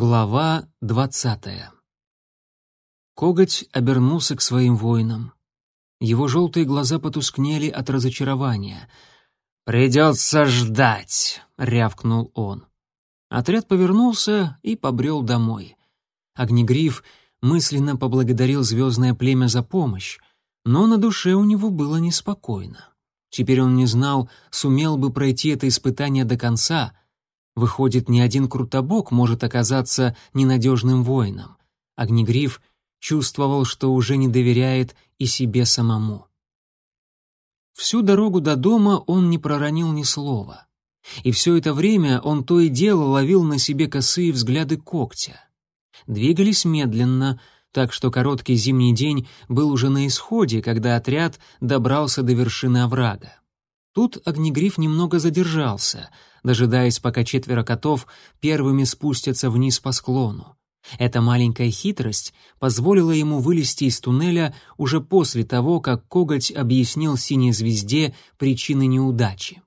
Глава двадцатая. Коготь обернулся к своим воинам. Его желтые глаза потускнели от разочарования. «Придется ждать», — рявкнул он. Отряд повернулся и побрел домой. Огнегриф мысленно поблагодарил звездное племя за помощь, но на душе у него было неспокойно. Теперь он не знал, сумел бы пройти это испытание до конца — Выходит, ни один Крутобок может оказаться ненадежным воином. Огнегриф чувствовал, что уже не доверяет и себе самому. Всю дорогу до дома он не проронил ни слова. И все это время он то и дело ловил на себе косые взгляды когтя. Двигались медленно, так что короткий зимний день был уже на исходе, когда отряд добрался до вершины оврага. Тут Огнегриф немного задержался, дожидаясь, пока четверо котов первыми спустятся вниз по склону. Эта маленькая хитрость позволила ему вылезти из туннеля уже после того, как коготь объяснил синей звезде причины неудачи.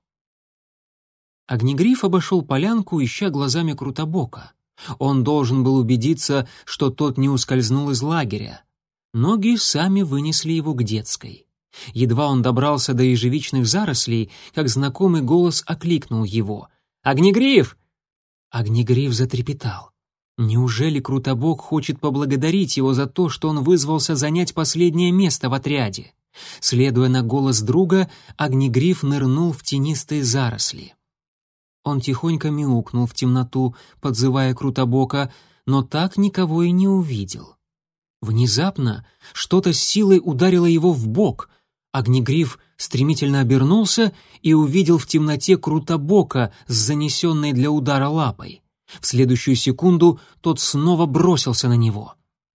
Огнегриф обошел полянку, ища глазами Крутобока. Он должен был убедиться, что тот не ускользнул из лагеря. Ноги сами вынесли его к детской. Едва он добрался до ежевичных зарослей, как знакомый голос окликнул его. «Огнегриф!» Огнегриф затрепетал. Неужели Крутобок хочет поблагодарить его за то, что он вызвался занять последнее место в отряде? Следуя на голос друга, Огнегриф нырнул в тенистые заросли. Он тихонько мяукнул в темноту, подзывая Крутобока, но так никого и не увидел. Внезапно что-то с силой ударило его в бок — Огнегриф стремительно обернулся и увидел в темноте Крутобока с занесенной для удара лапой. В следующую секунду тот снова бросился на него.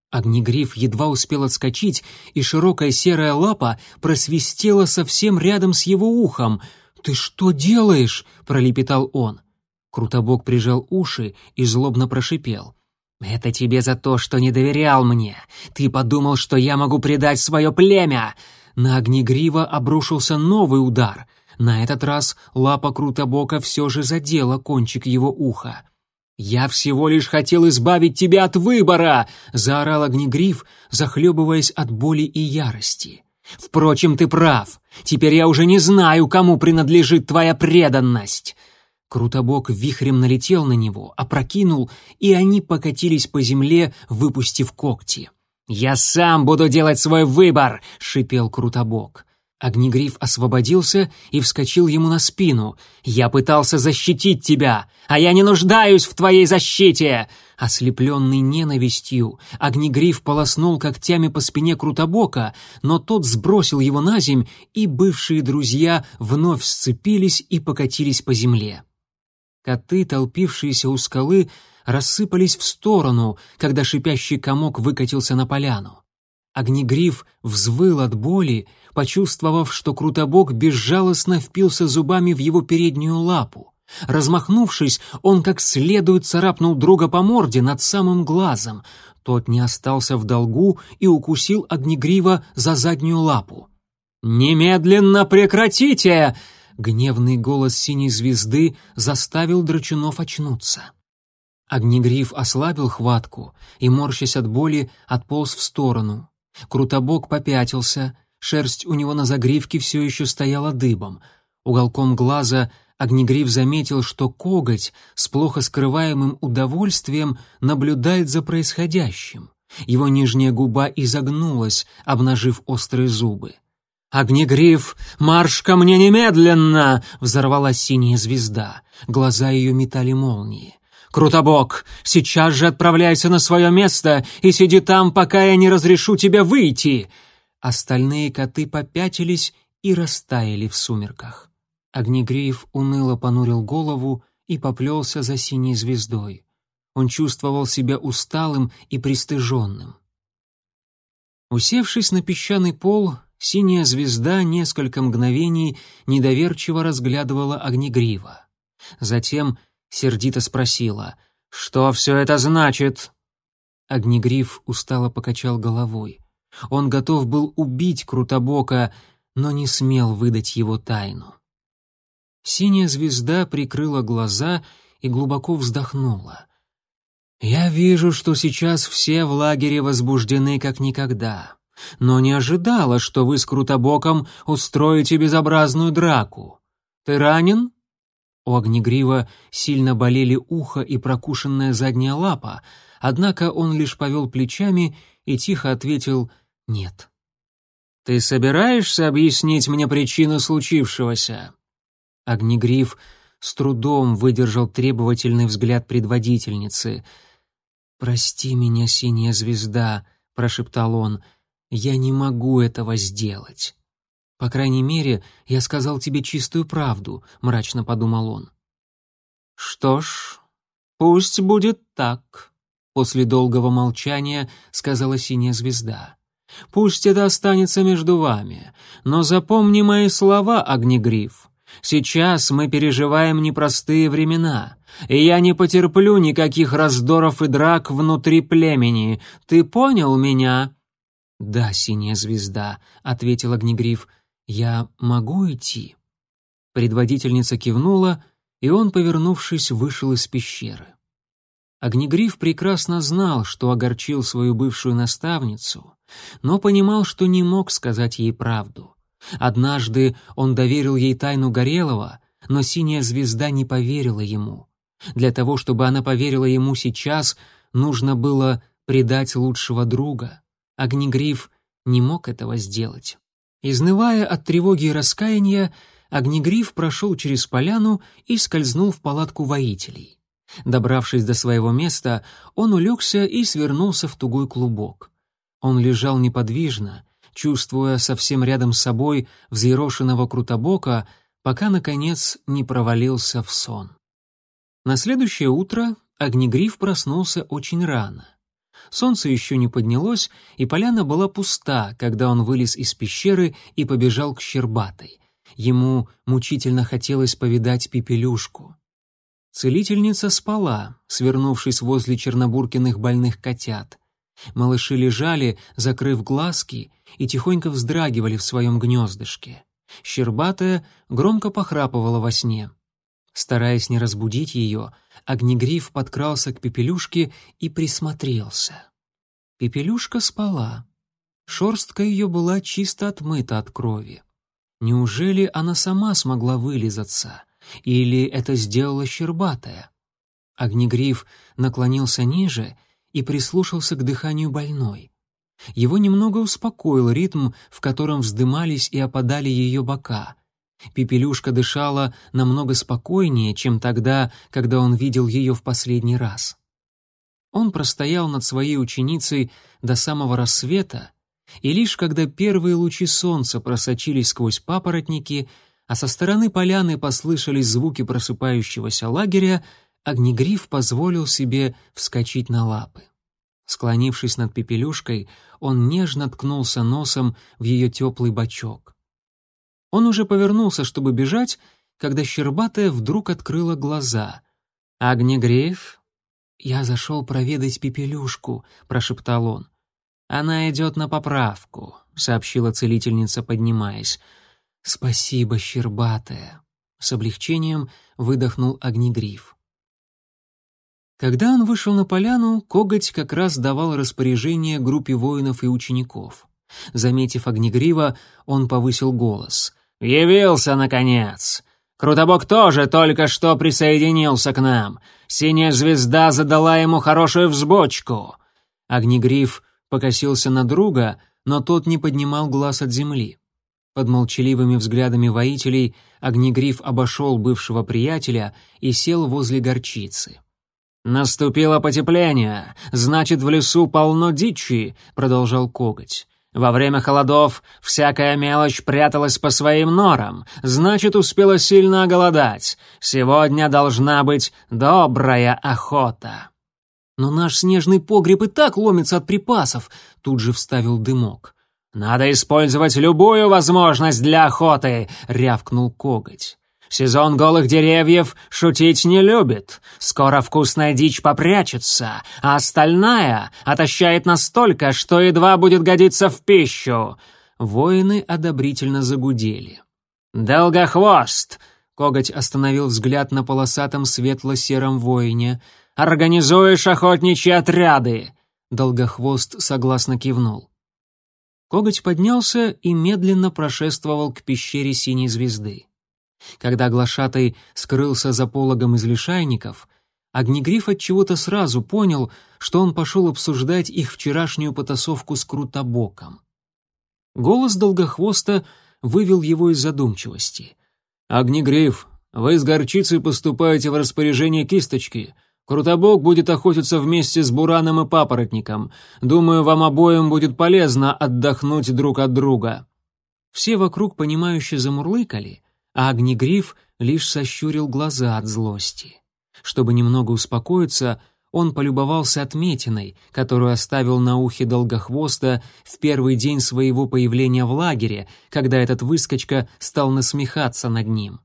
Огнегриф едва успел отскочить, и широкая серая лапа просвистела совсем рядом с его ухом. «Ты что делаешь?» — пролепетал он. Крутобок прижал уши и злобно прошипел. «Это тебе за то, что не доверял мне. Ты подумал, что я могу предать свое племя. На Огнегрива обрушился новый удар. На этот раз лапа Крутобока все же задела кончик его уха. «Я всего лишь хотел избавить тебя от выбора!» — заорал Огнегриф, захлебываясь от боли и ярости. «Впрочем, ты прав. Теперь я уже не знаю, кому принадлежит твоя преданность!» Крутобок вихрем налетел на него, опрокинул, и они покатились по земле, выпустив когти. «Я сам буду делать свой выбор!» — шипел Крутобок. Огнегриф освободился и вскочил ему на спину. «Я пытался защитить тебя, а я не нуждаюсь в твоей защите!» Ослепленный ненавистью, Огнегриф полоснул когтями по спине Крутобока, но тот сбросил его на земь, и бывшие друзья вновь сцепились и покатились по земле. Коты, толпившиеся у скалы, рассыпались в сторону, когда шипящий комок выкатился на поляну. Огнегриф взвыл от боли, почувствовав, что Крутобок безжалостно впился зубами в его переднюю лапу. Размахнувшись, он как следует царапнул друга по морде над самым глазом. Тот не остался в долгу и укусил Огнегрива за заднюю лапу. «Немедленно прекратите!» Гневный голос синей звезды заставил Драчунов очнуться. Огнегриф ослабил хватку и, морщась от боли, отполз в сторону. Крутобок попятился, шерсть у него на загривке все еще стояла дыбом. Уголком глаза Огнегриф заметил, что коготь с плохо скрываемым удовольствием наблюдает за происходящим. Его нижняя губа изогнулась, обнажив острые зубы. «Огнегриф, марш ко мне немедленно!» — взорвалась синяя звезда. Глаза ее метали молнии. «Крутобок, сейчас же отправляйся на свое место и сиди там, пока я не разрешу тебе выйти!» Остальные коты попятились и растаяли в сумерках. Огнегриев уныло понурил голову и поплелся за синей звездой. Он чувствовал себя усталым и пристыженным. Усевшись на песчаный пол, синяя звезда несколько мгновений недоверчиво разглядывала Огнегрива. Затем сердито спросила «Что все это значит?» Огнегриф устало покачал головой. Он готов был убить Крутобока, но не смел выдать его тайну. Синяя звезда прикрыла глаза и глубоко вздохнула. «Я вижу, что сейчас все в лагере возбуждены как никогда, но не ожидала, что вы с Крутобоком устроите безобразную драку. Ты ранен?» У Огнегрива сильно болели ухо и прокушенная задняя лапа, однако он лишь повел плечами и тихо ответил «нет». «Ты собираешься объяснить мне причину случившегося?» Огнегриф с трудом выдержал требовательный взгляд предводительницы. «Прости меня, синяя звезда», — прошептал он, — «я не могу этого сделать». «По крайней мере, я сказал тебе чистую правду», — мрачно подумал он. «Что ж, пусть будет так», — после долгого молчания сказала синяя звезда. «Пусть это останется между вами, но запомни мои слова, Огнегриф. Сейчас мы переживаем непростые времена, и я не потерплю никаких раздоров и драк внутри племени. Ты понял меня?» «Да, синяя звезда», — ответил Огнегриф. «Я могу идти?» Предводительница кивнула, и он, повернувшись, вышел из пещеры. Огнегриф прекрасно знал, что огорчил свою бывшую наставницу, но понимал, что не мог сказать ей правду. Однажды он доверил ей тайну Горелого, но синяя звезда не поверила ему. Для того, чтобы она поверила ему сейчас, нужно было предать лучшего друга. Огнегриф не мог этого сделать. Изнывая от тревоги и раскаяния, Огнегриф прошел через поляну и скользнул в палатку воителей. Добравшись до своего места, он улегся и свернулся в тугой клубок. Он лежал неподвижно, чувствуя совсем рядом с собой взъерошенного крутобока, пока, наконец, не провалился в сон. На следующее утро Огнегриф проснулся очень рано. Солнце еще не поднялось, и поляна была пуста, когда он вылез из пещеры и побежал к Щербатой. Ему мучительно хотелось повидать Пепелюшку. Целительница спала, свернувшись возле Чернобуркиных больных котят. Малыши лежали, закрыв глазки, и тихонько вздрагивали в своем гнездышке. Щербатая громко похрапывала во сне. Стараясь не разбудить ее, Огнегриф подкрался к Пепелюшке и присмотрелся. Пепелюшка спала. Шорстка ее была чисто отмыта от крови. Неужели она сама смогла вылизаться? Или это сделала Щербатая? Огнегриф наклонился ниже и прислушался к дыханию больной. Его немного успокоил ритм, в котором вздымались и опадали ее бока. Пепелюшка дышала намного спокойнее, чем тогда, когда он видел ее в последний раз. Он простоял над своей ученицей до самого рассвета, и лишь когда первые лучи солнца просочились сквозь папоротники, а со стороны поляны послышались звуки просыпающегося лагеря, Огнегриф позволил себе вскочить на лапы. Склонившись над пепелюшкой, он нежно ткнулся носом в ее теплый бочок. Он уже повернулся, чтобы бежать, когда Щербатая вдруг открыла глаза. «Огнегриф?» «Я зашел проведать пепелюшку», — прошептал он. «Она идет на поправку», — сообщила целительница, поднимаясь. «Спасибо, Щербатая», — с облегчением выдохнул Огнегриф. Когда он вышел на поляну, коготь как раз давал распоряжение группе воинов и учеников. Заметив Огнегрива, он повысил голос. «Явился, наконец! Крутобок тоже только что присоединился к нам. Синяя звезда задала ему хорошую взбочку». Огнегриф покосился на друга, но тот не поднимал глаз от земли. Под молчаливыми взглядами воителей Огнегриф обошел бывшего приятеля и сел возле горчицы. «Наступило потепление, значит, в лесу полно дичи», — продолжал коготь. «Во время холодов всякая мелочь пряталась по своим норам, значит, успела сильно оголодать. Сегодня должна быть добрая охота». «Но наш снежный погреб и так ломится от припасов», — тут же вставил дымок. «Надо использовать любую возможность для охоты», — рявкнул коготь. Сезон голых деревьев шутить не любит. Скоро вкусная дичь попрячется, а остальная отощает настолько, что едва будет годиться в пищу». Воины одобрительно загудели. «Долгохвост!» — коготь остановил взгляд на полосатом светло-сером воине. Организуешь охотничьи отряды!» Долгохвост согласно кивнул. Коготь поднялся и медленно прошествовал к пещере синей звезды. Когда глашатай скрылся за пологом из лишайников, Огнегриф от чего-то сразу понял, что он пошел обсуждать их вчерашнюю потасовку с Крутобоком. Голос Долгохвоста вывел его из задумчивости. «Огнегриф, вы с горчицей поступаете в распоряжение кисточки. Крутобок будет охотиться вместе с Бураном и Папоротником. Думаю, вам обоим будет полезно отдохнуть друг от друга». Все вокруг понимающе замурлыкали, а Огнегриф лишь сощурил глаза от злости. Чтобы немного успокоиться, он полюбовался отметиной, которую оставил на ухе Долгохвоста в первый день своего появления в лагере, когда этот выскочка стал насмехаться над ним.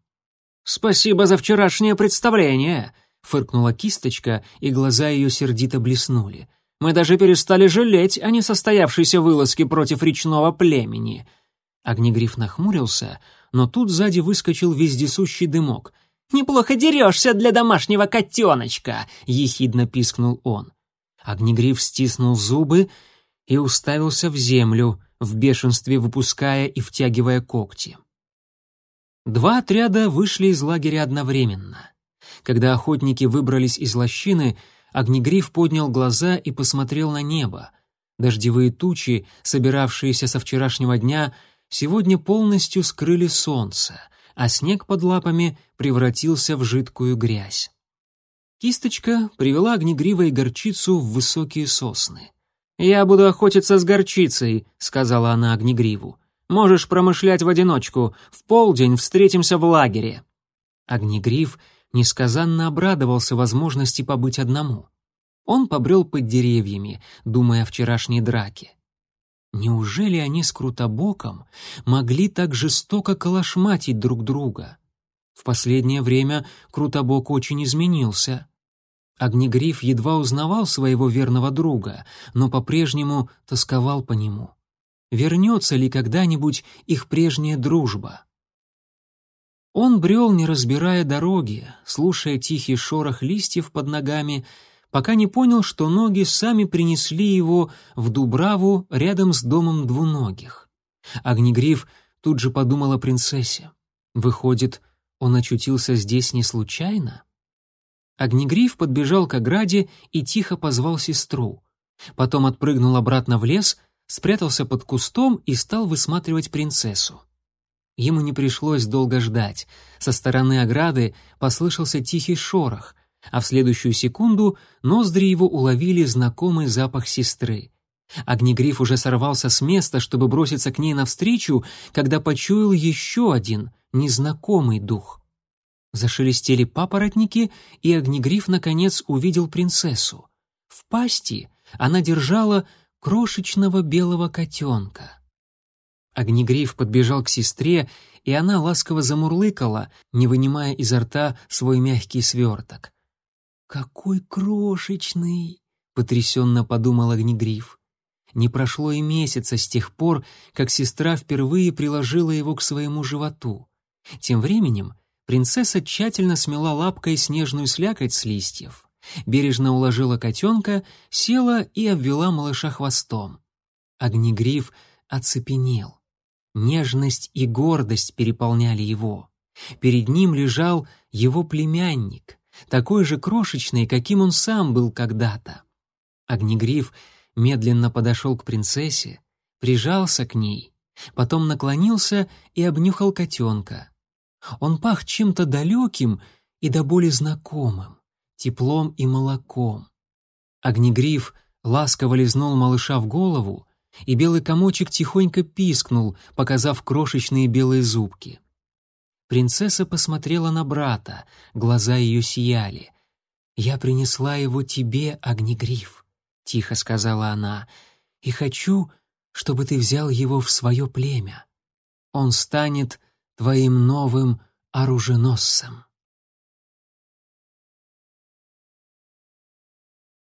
«Спасибо за вчерашнее представление!» — фыркнула кисточка, и глаза ее сердито блеснули. «Мы даже перестали жалеть о несостоявшейся вылазке против речного племени!» Огнегриф нахмурился, но тут сзади выскочил вездесущий дымок. «Неплохо дерешься для домашнего котеночка!» — ехидно пискнул он. Огнегриф стиснул зубы и уставился в землю, в бешенстве выпуская и втягивая когти. Два отряда вышли из лагеря одновременно. Когда охотники выбрались из лощины, Огнегриф поднял глаза и посмотрел на небо. Дождевые тучи, собиравшиеся со вчерашнего дня, сегодня полностью скрыли солнце — а снег под лапами превратился в жидкую грязь. Кисточка привела огнегрива и горчицу в высокие сосны. «Я буду охотиться с горчицей», — сказала она огнегриву. «Можешь промышлять в одиночку. В полдень встретимся в лагере». Огнегрив несказанно обрадовался возможности побыть одному. Он побрел под деревьями, думая о вчерашней драке. Неужели они с Крутобоком могли так жестоко колошматить друг друга? В последнее время Крутобок очень изменился. Огнегриф едва узнавал своего верного друга, но по-прежнему тосковал по нему. Вернется ли когда-нибудь их прежняя дружба? Он брел, не разбирая дороги, слушая тихий шорох листьев под ногами пока не понял, что ноги сами принесли его в Дубраву рядом с домом двуногих. Огнегриф тут же подумал о принцессе. Выходит, он очутился здесь не случайно? Огнегриф подбежал к ограде и тихо позвал сестру. Потом отпрыгнул обратно в лес, спрятался под кустом и стал высматривать принцессу. Ему не пришлось долго ждать. Со стороны ограды послышался тихий шорох а в следующую секунду ноздри его уловили знакомый запах сестры. Огнегриф уже сорвался с места, чтобы броситься к ней навстречу, когда почуял еще один незнакомый дух. Зашелестели папоротники, и Огнегриф, наконец, увидел принцессу. В пасти она держала крошечного белого котенка. Огнегриф подбежал к сестре, и она ласково замурлыкала, не вынимая изо рта свой мягкий сверток. «Какой крошечный!» — потрясенно подумал Огнегриф. Не прошло и месяца с тех пор, как сестра впервые приложила его к своему животу. Тем временем принцесса тщательно смела лапкой снежную слякоть с листьев, бережно уложила котенка, села и обвела малыша хвостом. Огнегриф оцепенел. Нежность и гордость переполняли его. Перед ним лежал его племянник, такой же крошечный, каким он сам был когда-то. Огнегриф медленно подошел к принцессе, прижался к ней, потом наклонился и обнюхал котенка. Он пах чем-то далеким и до боли знакомым, теплом и молоком. Огнегриф ласково лизнул малыша в голову, и белый комочек тихонько пискнул, показав крошечные белые зубки. Принцесса посмотрела на брата, глаза ее сияли. «Я принесла его тебе, Огнегриф», — тихо сказала она, — «и хочу, чтобы ты взял его в свое племя. Он станет твоим новым оруженосцем».